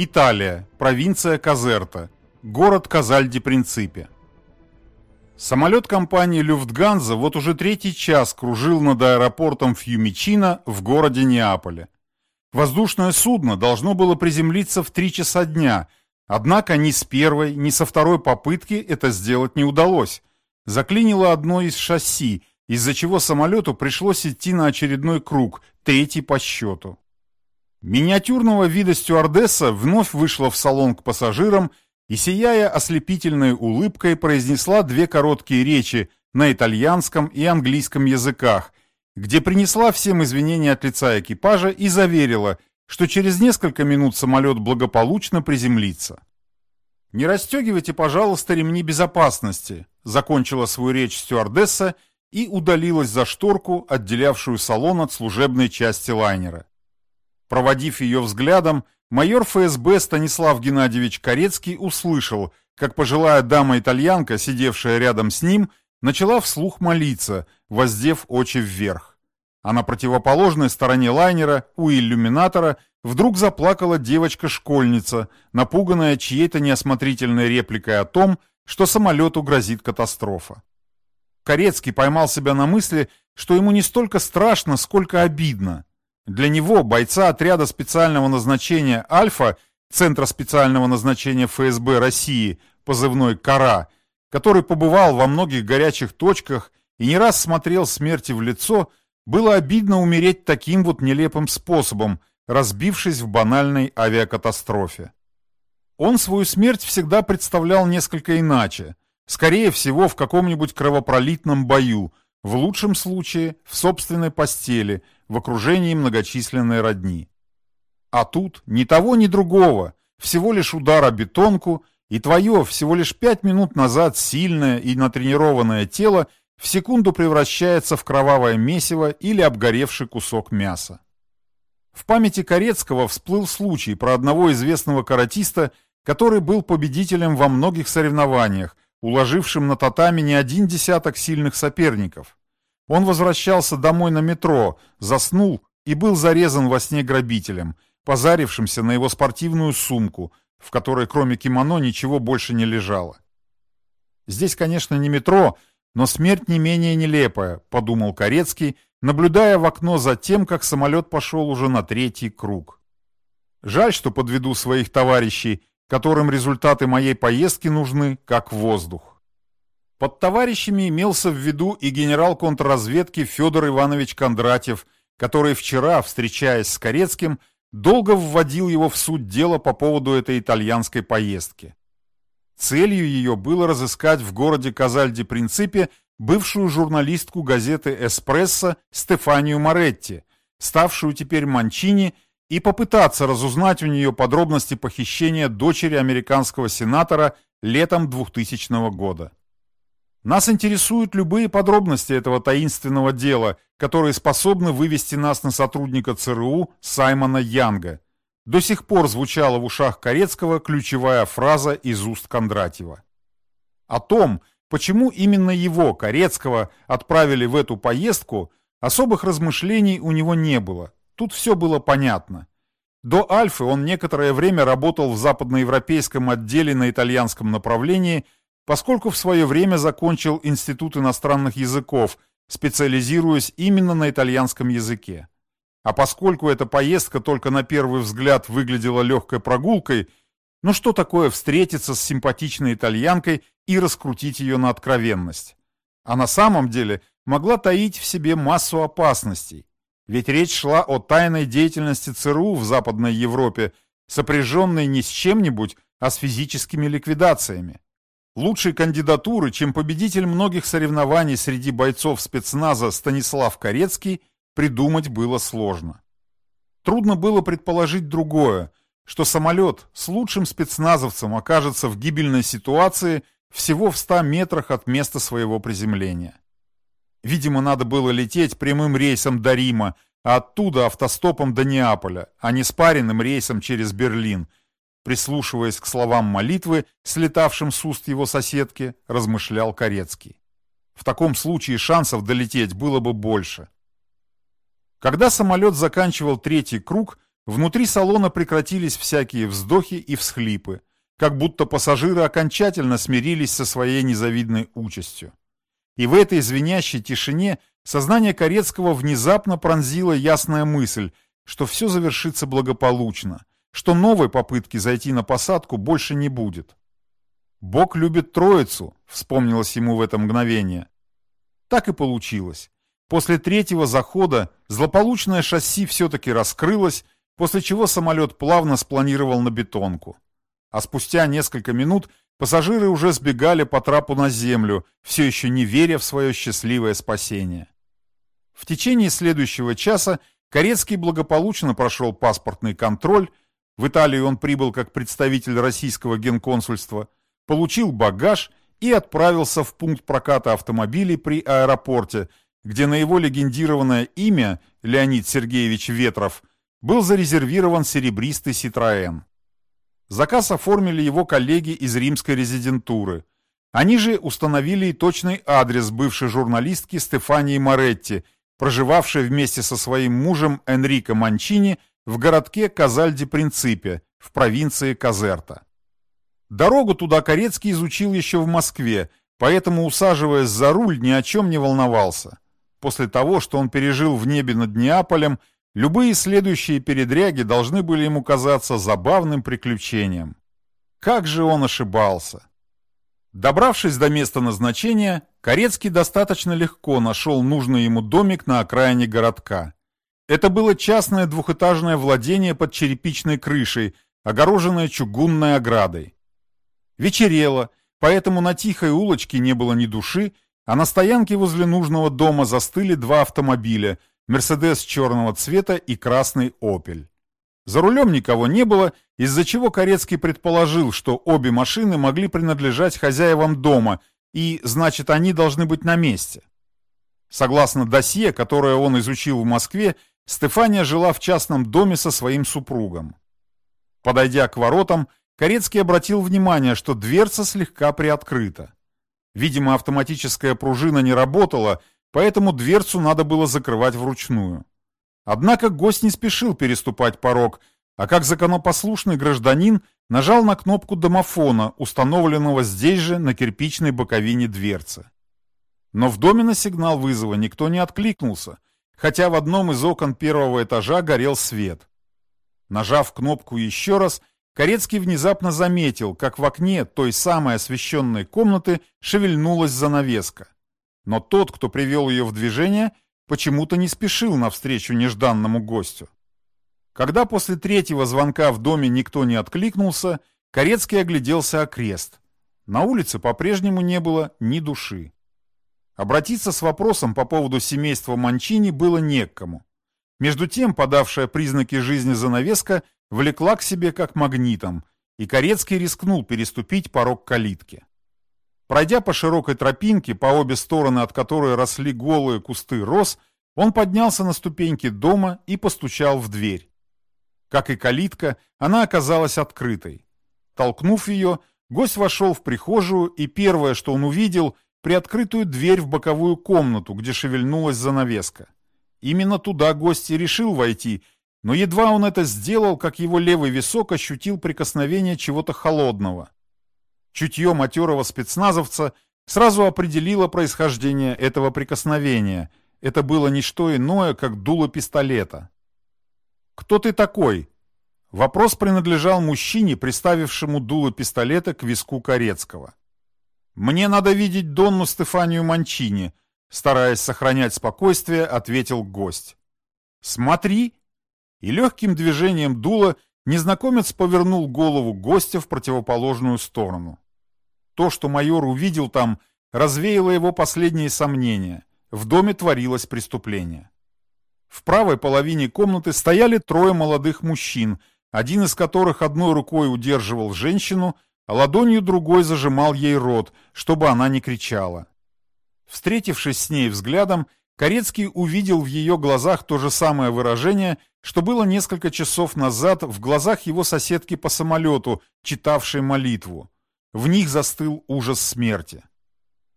Италия, провинция Казерта, город Казальди-Принципе. Самолет компании «Люфтганза» вот уже третий час кружил над аэропортом Фьюмичино в городе Неаполе. Воздушное судно должно было приземлиться в три часа дня, однако ни с первой, ни со второй попытки это сделать не удалось. Заклинило одно из шасси, из-за чего самолету пришлось идти на очередной круг, третий по счету. Миниатюрного вида стюардесса вновь вышла в салон к пассажирам и, сияя ослепительной улыбкой, произнесла две короткие речи на итальянском и английском языках, где принесла всем извинения от лица экипажа и заверила, что через несколько минут самолет благополучно приземлится. «Не расстегивайте, пожалуйста, ремни безопасности», закончила свою речь стюардесса и удалилась за шторку, отделявшую салон от служебной части лайнера. Проводив ее взглядом, майор ФСБ Станислав Геннадьевич Корецкий услышал, как пожилая дама-итальянка, сидевшая рядом с ним, начала вслух молиться, воздев очи вверх. А на противоположной стороне лайнера, у иллюминатора, вдруг заплакала девочка-школьница, напуганная чьей-то неосмотрительной репликой о том, что самолету грозит катастрофа. Корецкий поймал себя на мысли, что ему не столько страшно, сколько обидно. Для него, бойца отряда специального назначения «Альфа», Центра специального назначения ФСБ России, позывной «Кара», который побывал во многих горячих точках и не раз смотрел смерти в лицо, было обидно умереть таким вот нелепым способом, разбившись в банальной авиакатастрофе. Он свою смерть всегда представлял несколько иначе, скорее всего в каком-нибудь кровопролитном бою, в лучшем случае в собственной постели – в окружении многочисленной родни. А тут ни того, ни другого, всего лишь удар о бетонку, и твое всего лишь пять минут назад сильное и натренированное тело в секунду превращается в кровавое месиво или обгоревший кусок мяса. В памяти Корецкого всплыл случай про одного известного каратиста, который был победителем во многих соревнованиях, уложившим на татами не один десяток сильных соперников. Он возвращался домой на метро, заснул и был зарезан во сне грабителем, позарившимся на его спортивную сумку, в которой кроме кимоно ничего больше не лежало. Здесь, конечно, не метро, но смерть не менее нелепая, подумал Корецкий, наблюдая в окно за тем, как самолет пошел уже на третий круг. Жаль, что подведу своих товарищей, которым результаты моей поездки нужны, как воздух. Под товарищами имелся в виду и генерал контрразведки Федор Иванович Кондратьев, который вчера, встречаясь с Корецким, долго вводил его в суть дела по поводу этой итальянской поездки. Целью ее было разыскать в городе Казальди-Принципе бывшую журналистку газеты «Эспрессо» Стефанию Моретти, ставшую теперь Манчини, и попытаться разузнать у нее подробности похищения дочери американского сенатора летом 2000 года. Нас интересуют любые подробности этого таинственного дела, которые способны вывести нас на сотрудника ЦРУ Саймона Янга. До сих пор звучала в ушах Корецкого ключевая фраза из уст Кондратьева. О том, почему именно его, Корецкого, отправили в эту поездку, особых размышлений у него не было. Тут все было понятно. До Альфы он некоторое время работал в западноевропейском отделе на итальянском направлении – поскольку в свое время закончил Институт иностранных языков, специализируясь именно на итальянском языке. А поскольку эта поездка только на первый взгляд выглядела легкой прогулкой, ну что такое встретиться с симпатичной итальянкой и раскрутить ее на откровенность? А на самом деле могла таить в себе массу опасностей. Ведь речь шла о тайной деятельности ЦРУ в Западной Европе, сопряженной не с чем-нибудь, а с физическими ликвидациями. Лучшей кандидатуры, чем победитель многих соревнований среди бойцов спецназа Станислав Корецкий, придумать было сложно. Трудно было предположить другое, что самолет с лучшим спецназовцем окажется в гибельной ситуации всего в 100 метрах от места своего приземления. Видимо, надо было лететь прямым рейсом до Рима, а оттуда автостопом до Неаполя, а не спаренным рейсом через Берлин – Прислушиваясь к словам молитвы, слетавшим с уст его соседки, размышлял Корецкий. В таком случае шансов долететь было бы больше. Когда самолет заканчивал третий круг, Внутри салона прекратились всякие вздохи и всхлипы, как будто пассажиры окончательно смирились со своей незавидной участью. И в этой звенящей тишине сознание Корецкого внезапно пронзила ясная мысль, что все завершится благополучно, что новой попытки зайти на посадку больше не будет. «Бог любит троицу», — вспомнилось ему в это мгновение. Так и получилось. После третьего захода злополучное шасси все-таки раскрылось, после чего самолет плавно спланировал на бетонку. А спустя несколько минут пассажиры уже сбегали по трапу на землю, все еще не веря в свое счастливое спасение. В течение следующего часа Корецкий благополучно прошел паспортный контроль, в Италию он прибыл как представитель российского генконсульства, получил багаж и отправился в пункт проката автомобилей при аэропорте, где на его легендированное имя, Леонид Сергеевич Ветров, был зарезервирован серебристый Citroën. Заказ оформили его коллеги из римской резидентуры. Они же установили и точный адрес бывшей журналистки Стефании Моретти, проживавшей вместе со своим мужем Энрико Манчини в городке Казальди-Принципе в провинции Казерта. Дорогу туда Корецкий изучил еще в Москве, поэтому, усаживаясь за руль, ни о чем не волновался. После того, что он пережил в небе над Неаполем, любые следующие передряги должны были ему казаться забавным приключением. Как же он ошибался! Добравшись до места назначения, Корецкий достаточно легко нашел нужный ему домик на окраине городка. Это было частное двухэтажное владение под черепичной крышей, огороженное чугунной оградой. Вечерело, поэтому на тихой улочке не было ни души, а на стоянке возле нужного дома застыли два автомобиля «Мерседес» черного цвета и красный «Опель». За рулем никого не было, из-за чего Корецкий предположил, что обе машины могли принадлежать хозяевам дома, и, значит, они должны быть на месте. Согласно досье, которое он изучил в Москве, Стефания жила в частном доме со своим супругом. Подойдя к воротам, Корецкий обратил внимание, что дверца слегка приоткрыта. Видимо, автоматическая пружина не работала, поэтому дверцу надо было закрывать вручную. Однако гость не спешил переступать порог, а как законопослушный гражданин нажал на кнопку домофона, установленного здесь же на кирпичной боковине дверцы. Но в доме на сигнал вызова никто не откликнулся, хотя в одном из окон первого этажа горел свет. Нажав кнопку еще раз, Корецкий внезапно заметил, как в окне той самой освещенной комнаты шевельнулась занавеска. Но тот, кто привел ее в движение, почему-то не спешил навстречу нежданному гостю. Когда после третьего звонка в доме никто не откликнулся, Корецкий огляделся окрест. На улице по-прежнему не было ни души. Обратиться с вопросом по поводу семейства Манчини было не к кому. Между тем, подавшая признаки жизни занавеска влекла к себе как магнитом, и Корецкий рискнул переступить порог калитки. Пройдя по широкой тропинке, по обе стороны от которой росли голые кусты роз, он поднялся на ступеньки дома и постучал в дверь. Как и калитка, она оказалась открытой. Толкнув ее, гость вошел в прихожую, и первое, что он увидел, приоткрытую дверь в боковую комнату, где шевельнулась занавеска. Именно туда гость и решил войти, но едва он это сделал, как его левый висок ощутил прикосновение чего-то холодного. Чутье матерого спецназовца сразу определило происхождение этого прикосновения. Это было не что иное, как дуло пистолета. «Кто ты такой?» Вопрос принадлежал мужчине, приставившему дуло пистолета к виску Корецкого. «Мне надо видеть Донну Стефанию Манчини», стараясь сохранять спокойствие, ответил гость. «Смотри!» И легким движением дула незнакомец повернул голову гостя в противоположную сторону. То, что майор увидел там, развеяло его последние сомнения. В доме творилось преступление. В правой половине комнаты стояли трое молодых мужчин, один из которых одной рукой удерживал женщину, а ладонью другой зажимал ей рот, чтобы она не кричала. Встретившись с ней взглядом, Корецкий увидел в ее глазах то же самое выражение, что было несколько часов назад в глазах его соседки по самолету, читавшей молитву. В них застыл ужас смерти.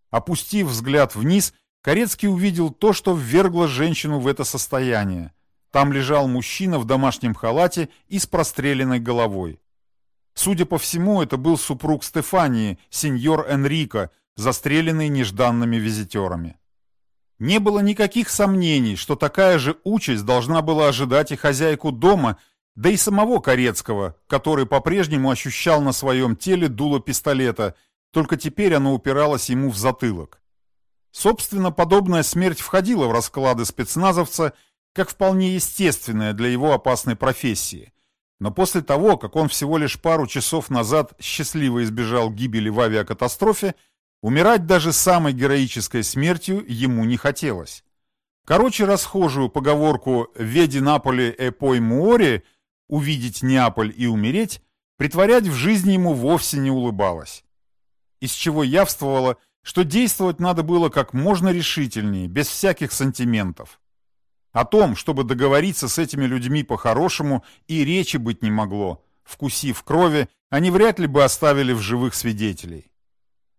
Опустив взгляд вниз, Корецкий увидел то, что ввергло женщину в это состояние. Там лежал мужчина в домашнем халате и с простреленной головой. Судя по всему, это был супруг Стефании, сеньор Энрико, застреленный нежданными визитерами. Не было никаких сомнений, что такая же участь должна была ожидать и хозяйку дома, да и самого Корецкого, который по-прежнему ощущал на своем теле дуло пистолета, только теперь оно упиралось ему в затылок. Собственно, подобная смерть входила в расклады спецназовца как вполне естественная для его опасной профессии. Но после того, как он всего лишь пару часов назад счастливо избежал гибели в авиакатастрофе, умирать даже самой героической смертью ему не хотелось. Короче, расхожую поговорку «Веди Наполи эпой муори» увидеть Неаполь и умереть, притворять в жизни ему вовсе не улыбалось. Из чего явствовало, что действовать надо было как можно решительнее, без всяких сантиментов. О том, чтобы договориться с этими людьми по-хорошему, и речи быть не могло. Вкусив крови, они вряд ли бы оставили в живых свидетелей.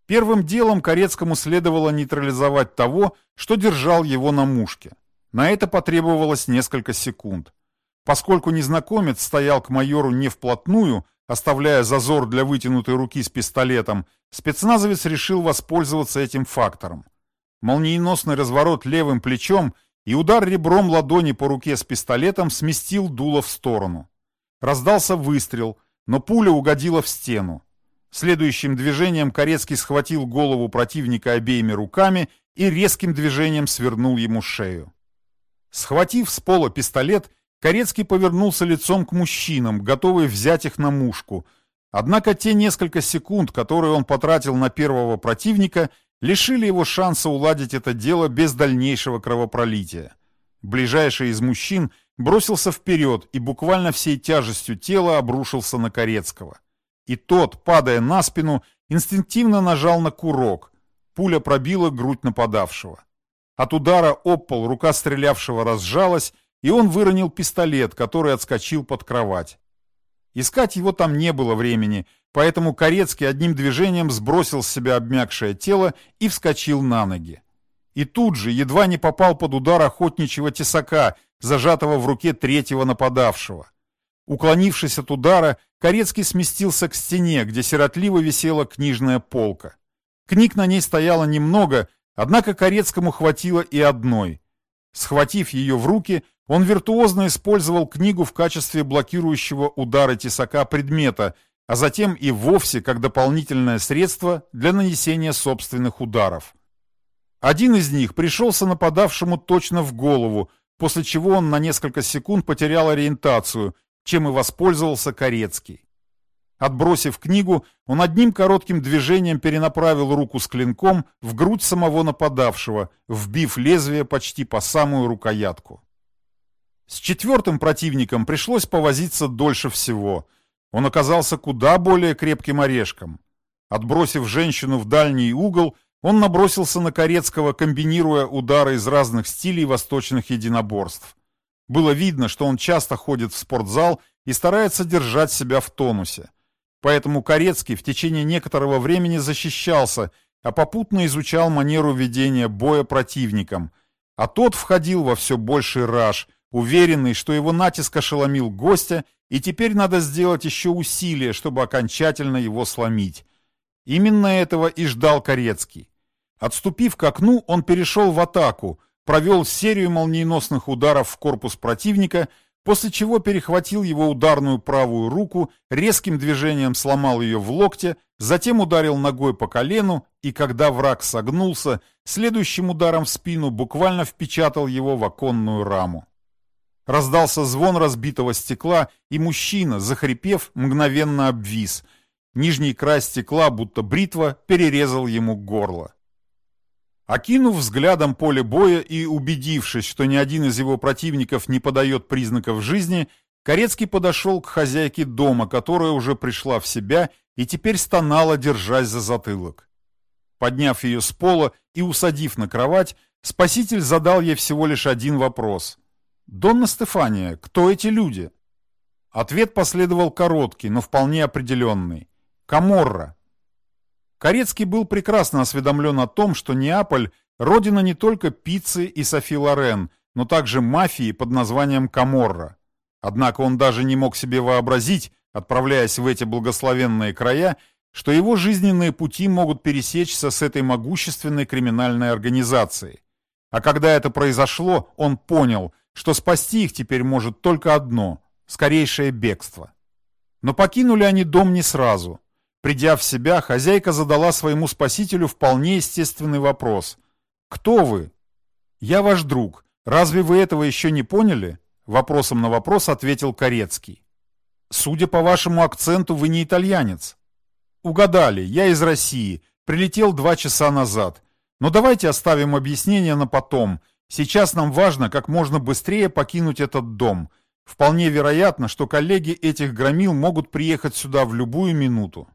Первым делом Корецкому следовало нейтрализовать того, что держал его на мушке. На это потребовалось несколько секунд. Поскольку незнакомец стоял к майору не вплотную, оставляя зазор для вытянутой руки с пистолетом, спецназовец решил воспользоваться этим фактором. Молниеносный разворот левым плечом и удар ребром ладони по руке с пистолетом сместил дуло в сторону. Раздался выстрел, но пуля угодила в стену. Следующим движением Корецкий схватил голову противника обеими руками и резким движением свернул ему шею. Схватив с пола пистолет, Корецкий повернулся лицом к мужчинам, готовый взять их на мушку. Однако те несколько секунд, которые он потратил на первого противника, лишили его шанса уладить это дело без дальнейшего кровопролития. Ближайший из мужчин бросился вперед и буквально всей тяжестью тела обрушился на Корецкого. И тот, падая на спину, инстинктивно нажал на курок. Пуля пробила грудь нападавшего. От удара об пол рука стрелявшего разжалась, и он выронил пистолет, который отскочил под кровать. Искать его там не было времени, поэтому Корецкий одним движением сбросил с себя обмякшее тело и вскочил на ноги. И тут же едва не попал под удар охотничьего тесака, зажатого в руке третьего нападавшего. Уклонившись от удара, Корецкий сместился к стене, где сиротливо висела книжная полка. Книг на ней стояло немного, однако Корецкому хватило и одной. Схватив ее в руки, он виртуозно использовал книгу в качестве блокирующего удара тесака предмета, а затем и вовсе как дополнительное средство для нанесения собственных ударов. Один из них пришелся нападавшему точно в голову, после чего он на несколько секунд потерял ориентацию, чем и воспользовался Корецкий. Отбросив книгу, он одним коротким движением перенаправил руку с клинком в грудь самого нападавшего, вбив лезвие почти по самую рукоятку. С четвертым противником пришлось повозиться дольше всего. Он оказался куда более крепким орешком. Отбросив женщину в дальний угол, он набросился на Корецкого, комбинируя удары из разных стилей восточных единоборств. Было видно, что он часто ходит в спортзал и старается держать себя в тонусе. Поэтому Корецкий в течение некоторого времени защищался, а попутно изучал манеру ведения боя противникам. А тот входил во все больший раж – уверенный, что его натиск ошеломил гостя, и теперь надо сделать еще усилие, чтобы окончательно его сломить. Именно этого и ждал Корецкий. Отступив к окну, он перешел в атаку, провел серию молниеносных ударов в корпус противника, после чего перехватил его ударную правую руку, резким движением сломал ее в локте, затем ударил ногой по колену и, когда враг согнулся, следующим ударом в спину буквально впечатал его в оконную раму. Раздался звон разбитого стекла, и мужчина, захрипев, мгновенно обвис. Нижний край стекла, будто бритва, перерезал ему горло. Окинув взглядом поле боя и убедившись, что ни один из его противников не подает признаков жизни, Корецкий подошел к хозяйке дома, которая уже пришла в себя и теперь стонала, держась за затылок. Подняв ее с пола и усадив на кровать, спаситель задал ей всего лишь один вопрос. «Донна Стефания, кто эти люди?» Ответ последовал короткий, но вполне определенный. «Каморра». Корецкий был прекрасно осведомлен о том, что Неаполь – родина не только пиццы и Софи Лорен, но также мафии под названием Каморра. Однако он даже не мог себе вообразить, отправляясь в эти благословенные края, что его жизненные пути могут пересечься с этой могущественной криминальной организацией. А когда это произошло, он понял, что спасти их теперь может только одно – скорейшее бегство. Но покинули они дом не сразу. Придя в себя, хозяйка задала своему спасителю вполне естественный вопрос. «Кто вы?» «Я ваш друг. Разве вы этого еще не поняли?» Вопросом на вопрос ответил Корецкий. «Судя по вашему акценту, вы не итальянец». «Угадали, я из России. Прилетел два часа назад. Но давайте оставим объяснение на потом. Сейчас нам важно как можно быстрее покинуть этот дом. Вполне вероятно, что коллеги этих громил могут приехать сюда в любую минуту.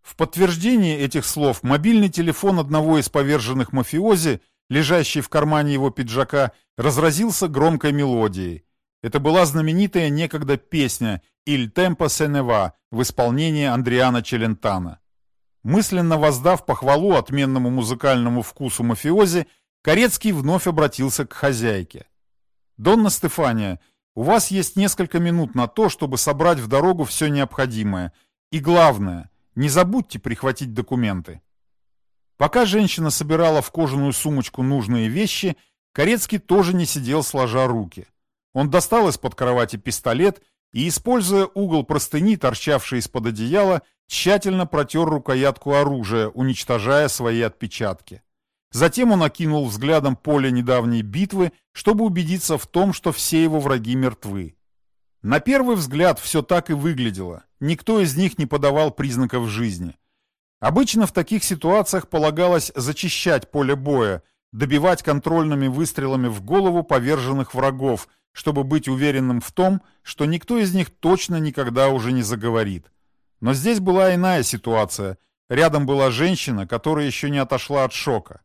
В подтверждение этих слов мобильный телефон одного из поверженных мафиози, лежащий в кармане его пиджака, разразился громкой мелодией. Это была знаменитая некогда песня «Il tempo se ne va» в исполнении Андриана Челентана. Мысленно воздав похвалу отменному музыкальному вкусу мафиози, Корецкий вновь обратился к хозяйке. «Донна Стефания, у вас есть несколько минут на то, чтобы собрать в дорогу все необходимое. И главное, не забудьте прихватить документы». Пока женщина собирала в кожаную сумочку нужные вещи, Корецкий тоже не сидел сложа руки. Он достал из-под кровати пистолет и, используя угол простыни, торчавший из-под одеяла, тщательно протер рукоятку оружия, уничтожая свои отпечатки. Затем он окинул взглядом поле недавней битвы, чтобы убедиться в том, что все его враги мертвы. На первый взгляд все так и выглядело. Никто из них не подавал признаков жизни. Обычно в таких ситуациях полагалось зачищать поле боя, добивать контрольными выстрелами в голову поверженных врагов, чтобы быть уверенным в том, что никто из них точно никогда уже не заговорит. Но здесь была иная ситуация. Рядом была женщина, которая еще не отошла от шока.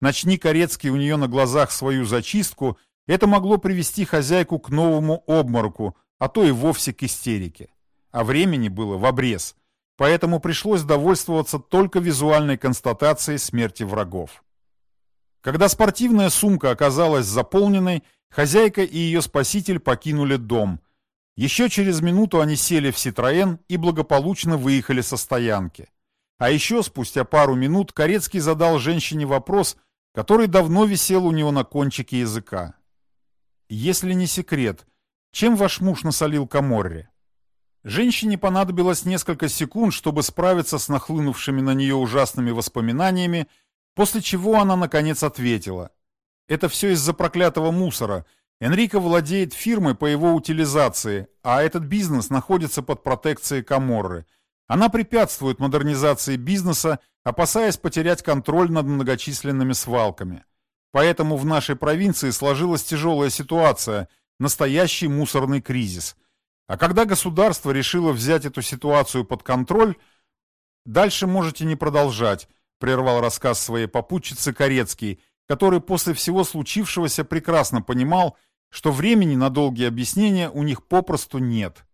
Начни Корецкий у нее на глазах свою зачистку, это могло привести хозяйку к новому обмороку, а то и вовсе к истерике. А времени было в обрез, поэтому пришлось довольствоваться только визуальной констатацией смерти врагов. Когда спортивная сумка оказалась заполненной, хозяйка и ее спаситель покинули дом. Еще через минуту они сели в Ситроен и благополучно выехали со стоянки. А еще спустя пару минут Корецкий задал женщине вопрос, который давно висел у него на кончике языка. «Если не секрет, чем ваш муж насолил Каморре?» Женщине понадобилось несколько секунд, чтобы справиться с нахлынувшими на нее ужасными воспоминаниями, после чего она наконец ответила. «Это все из-за проклятого мусора. Энрико владеет фирмой по его утилизации, а этот бизнес находится под протекцией Каморры. Она препятствует модернизации бизнеса, опасаясь потерять контроль над многочисленными свалками. Поэтому в нашей провинции сложилась тяжелая ситуация, настоящий мусорный кризис. А когда государство решило взять эту ситуацию под контроль, дальше можете не продолжать, прервал рассказ своей попутчицы Корецкий, который после всего случившегося прекрасно понимал, что времени на долгие объяснения у них попросту нет.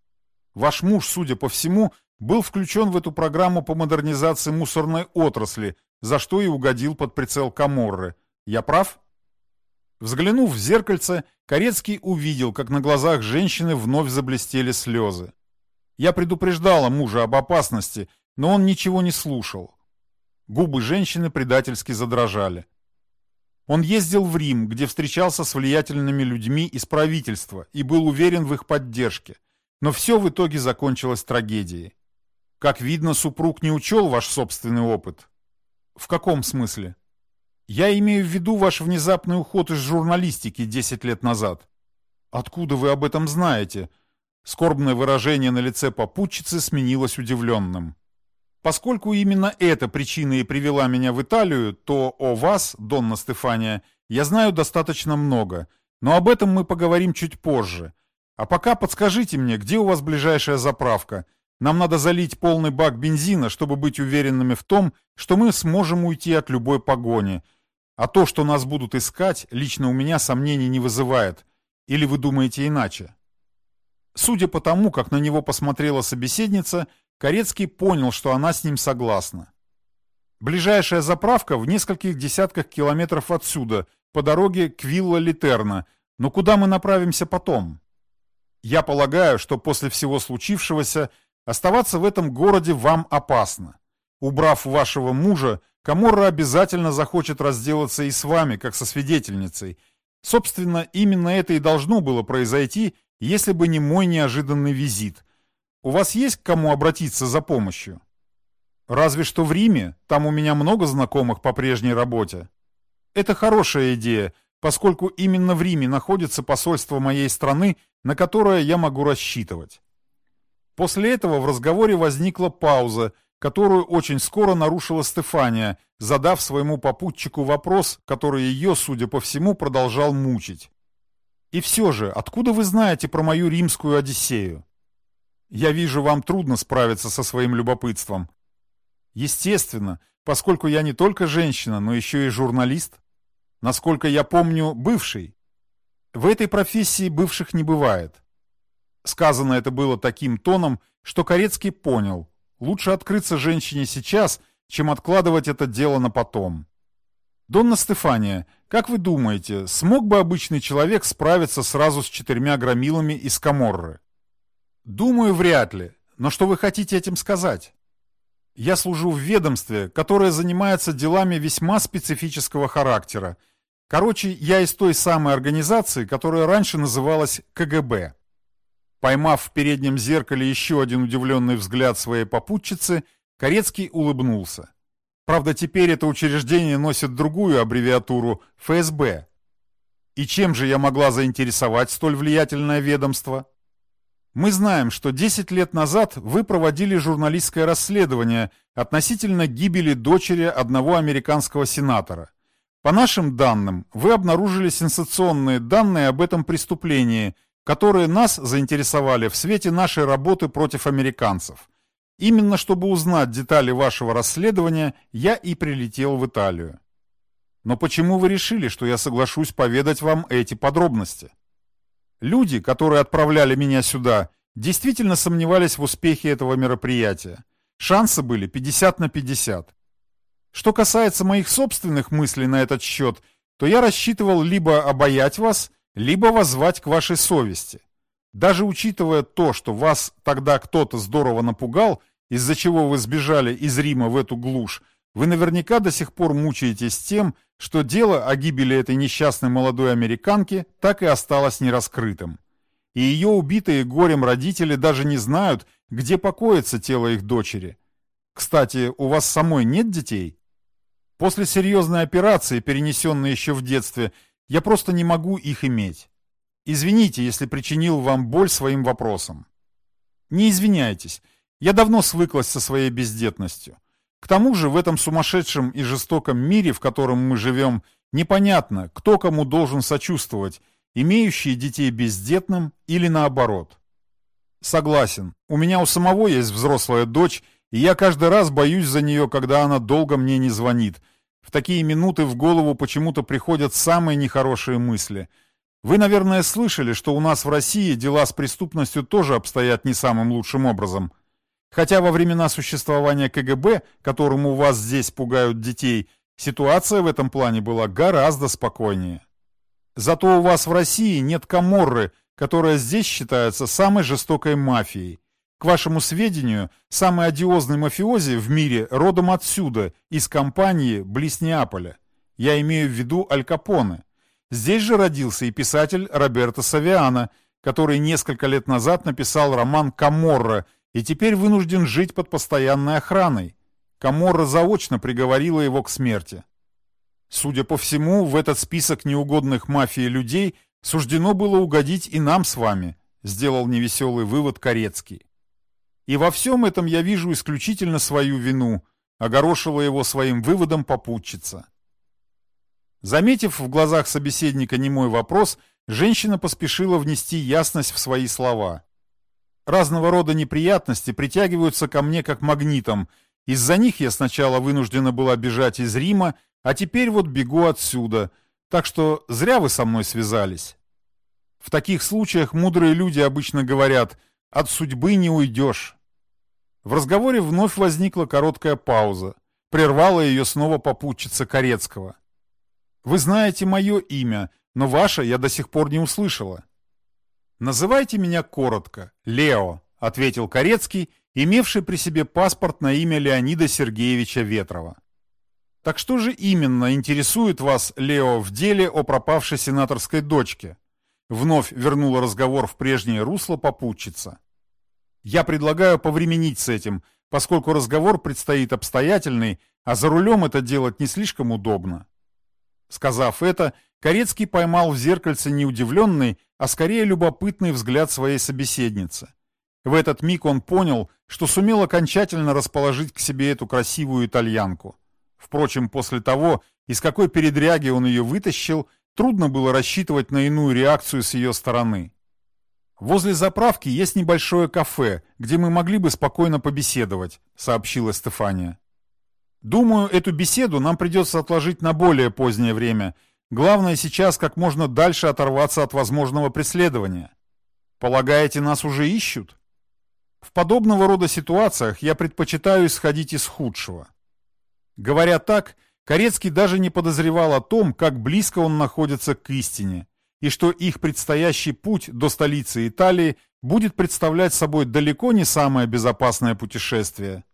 Ваш муж, судя по всему, был включен в эту программу по модернизации мусорной отрасли, за что и угодил под прицел Каморры. Я прав? Взглянув в зеркальце, Корецкий увидел, как на глазах женщины вновь заблестели слезы. Я предупреждала мужа об опасности, но он ничего не слушал. Губы женщины предательски задрожали. Он ездил в Рим, где встречался с влиятельными людьми из правительства и был уверен в их поддержке. Но все в итоге закончилось трагедией. Как видно, супруг не учел ваш собственный опыт. В каком смысле? Я имею в виду ваш внезапный уход из журналистики 10 лет назад. Откуда вы об этом знаете? Скорбное выражение на лице попутчицы сменилось удивленным. Поскольку именно эта причина и привела меня в Италию, то о вас, Донна Стефания, я знаю достаточно много, но об этом мы поговорим чуть позже. А пока подскажите мне, где у вас ближайшая заправка – нам надо залить полный бак бензина, чтобы быть уверенными в том, что мы сможем уйти от любой погони. А то, что нас будут искать, лично у меня сомнений не вызывает. Или вы думаете иначе? Судя по тому, как на него посмотрела собеседница, Корецкий понял, что она с ним согласна. Ближайшая заправка в нескольких десятках километров отсюда, по дороге к Вилла Литерна, но куда мы направимся потом? Я полагаю, что после всего случившегося оставаться в этом городе вам опасно. Убрав вашего мужа, Каморра обязательно захочет разделаться и с вами, как со свидетельницей. Собственно, именно это и должно было произойти, если бы не мой неожиданный визит. У вас есть к кому обратиться за помощью? Разве что в Риме, там у меня много знакомых по прежней работе. Это хорошая идея, поскольку именно в Риме находится посольство моей страны, на которое я могу рассчитывать. После этого в разговоре возникла пауза, которую очень скоро нарушила Стефания, задав своему попутчику вопрос, который ее, судя по всему, продолжал мучить. «И все же, откуда вы знаете про мою римскую Одиссею?» «Я вижу, вам трудно справиться со своим любопытством». «Естественно, поскольку я не только женщина, но еще и журналист. Насколько я помню, бывший. В этой профессии бывших не бывает». Сказано это было таким тоном, что Корецкий понял – Лучше открыться женщине сейчас, чем откладывать это дело на потом. Донна Стефания, как вы думаете, смог бы обычный человек справиться сразу с четырьмя громилами из Каморры? Думаю, вряд ли. Но что вы хотите этим сказать? Я служу в ведомстве, которое занимается делами весьма специфического характера. Короче, я из той самой организации, которая раньше называлась КГБ. Поймав в переднем зеркале еще один удивленный взгляд своей попутчицы, Корецкий улыбнулся. Правда, теперь это учреждение носит другую аббревиатуру ФСБ. И чем же я могла заинтересовать столь влиятельное ведомство? Мы знаем, что 10 лет назад вы проводили журналистское расследование относительно гибели дочери одного американского сенатора. По нашим данным, вы обнаружили сенсационные данные об этом преступлении – которые нас заинтересовали в свете нашей работы против американцев. Именно чтобы узнать детали вашего расследования, я и прилетел в Италию. Но почему вы решили, что я соглашусь поведать вам эти подробности? Люди, которые отправляли меня сюда, действительно сомневались в успехе этого мероприятия. Шансы были 50 на 50. Что касается моих собственных мыслей на этот счет, то я рассчитывал либо обаять вас, либо воззвать к вашей совести. Даже учитывая то, что вас тогда кто-то здорово напугал, из-за чего вы сбежали из Рима в эту глушь, вы наверняка до сих пор мучаетесь тем, что дело о гибели этой несчастной молодой американки так и осталось нераскрытым. И ее убитые горем родители даже не знают, где покоится тело их дочери. Кстати, у вас самой нет детей? После серьезной операции, перенесенной еще в детстве, я просто не могу их иметь. Извините, если причинил вам боль своим вопросом. Не извиняйтесь. Я давно свыклась со своей бездетностью. К тому же в этом сумасшедшем и жестоком мире, в котором мы живем, непонятно, кто кому должен сочувствовать, имеющие детей бездетным или наоборот. Согласен, у меня у самого есть взрослая дочь, и я каждый раз боюсь за нее, когда она долго мне не звонит, в такие минуты в голову почему-то приходят самые нехорошие мысли. Вы, наверное, слышали, что у нас в России дела с преступностью тоже обстоят не самым лучшим образом. Хотя во времена существования КГБ, которому вас здесь пугают детей, ситуация в этом плане была гораздо спокойнее. Зато у вас в России нет Каморры, которая здесь считается самой жестокой мафией. К вашему сведению, самый одиозный мафиози в мире родом отсюда, из компании близ Неаполя. Я имею в виду Аль Капоне. Здесь же родился и писатель Роберто Савиано, который несколько лет назад написал роман «Каморра» и теперь вынужден жить под постоянной охраной. Каморра заочно приговорила его к смерти. Судя по всему, в этот список неугодных мафии людей суждено было угодить и нам с вами, сделал невеселый вывод Корецкий. И во всем этом я вижу исключительно свою вину, огорошила его своим выводом попутчица. Заметив в глазах собеседника немой вопрос, женщина поспешила внести ясность в свои слова. Разного рода неприятности притягиваются ко мне как магнитом. Из-за них я сначала вынуждена была бежать из Рима, а теперь вот бегу отсюда. Так что зря вы со мной связались. В таких случаях мудрые люди обычно говорят – от судьбы не уйдешь. В разговоре вновь возникла короткая пауза. Прервала ее снова попутчица Корецкого. Вы знаете мое имя, но ваше я до сих пор не услышала». «Называйте меня коротко, Лео», — ответил Корецкий, имевший при себе паспорт на имя Леонида Сергеевича Ветрова. «Так что же именно интересует вас, Лео, в деле о пропавшей сенаторской дочке?» Вновь вернула разговор в прежнее русло попутчица. «Я предлагаю повременить с этим, поскольку разговор предстоит обстоятельный, а за рулем это делать не слишком удобно». Сказав это, Корецкий поймал в зеркальце не удивленный, а скорее любопытный взгляд своей собеседницы. В этот миг он понял, что сумел окончательно расположить к себе эту красивую итальянку. Впрочем, после того, из какой передряги он ее вытащил, трудно было рассчитывать на иную реакцию с ее стороны. «Возле заправки есть небольшое кафе, где мы могли бы спокойно побеседовать», — сообщила Стефания. Думаю, эту беседу нам придется отложить на более позднее время. Главное сейчас как можно дальше оторваться от возможного преследования. Полагаете, нас уже ищут? В подобного рода ситуациях я предпочитаю исходить из худшего. Говоря так, Корецкий даже не подозревал о том, как близко он находится к истине, и что их предстоящий путь до столицы Италии будет представлять собой далеко не самое безопасное путешествие.